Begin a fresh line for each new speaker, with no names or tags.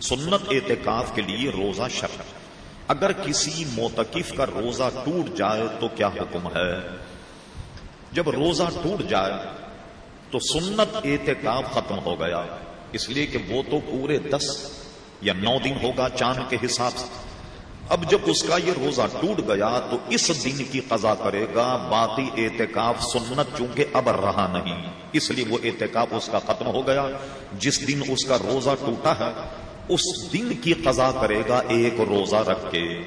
سنت اعتکاف کے لیے روزہ شرط۔ اگر کسی موتقف کا روزہ ٹوٹ جائے تو کیا حکم ہے؟ جب روزہ ٹوٹ جائے تو سنت اعتکاف ختم ہو گیا۔ اس لیے کہ وہ تو پورے دس یا نو دن ہوگا چاند کے حساب سے۔ اب جب اس کا یہ روزہ ٹوٹ گیا تو اس دن کی قضا کرے گا۔ باقی اعتکاف سنت چونکہ اب رہا نہیں۔ اس لیے وہ اعتکاف اس کا ختم ہو گیا۔ جس دن اس کا روزہ ٹوٹا ہے اس دن کی قضا کرے گا ایک روزہ رکھ کے۔